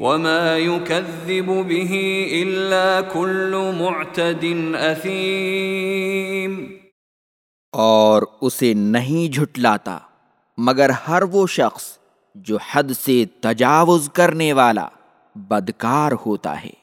وما يكذب به الا كل معتد اثيم اور اسے نہیں جھٹلاتا، مگر ہر وہ شخص جو حد سے تجاوز کرنے والا بدکار ہوتا ہے۔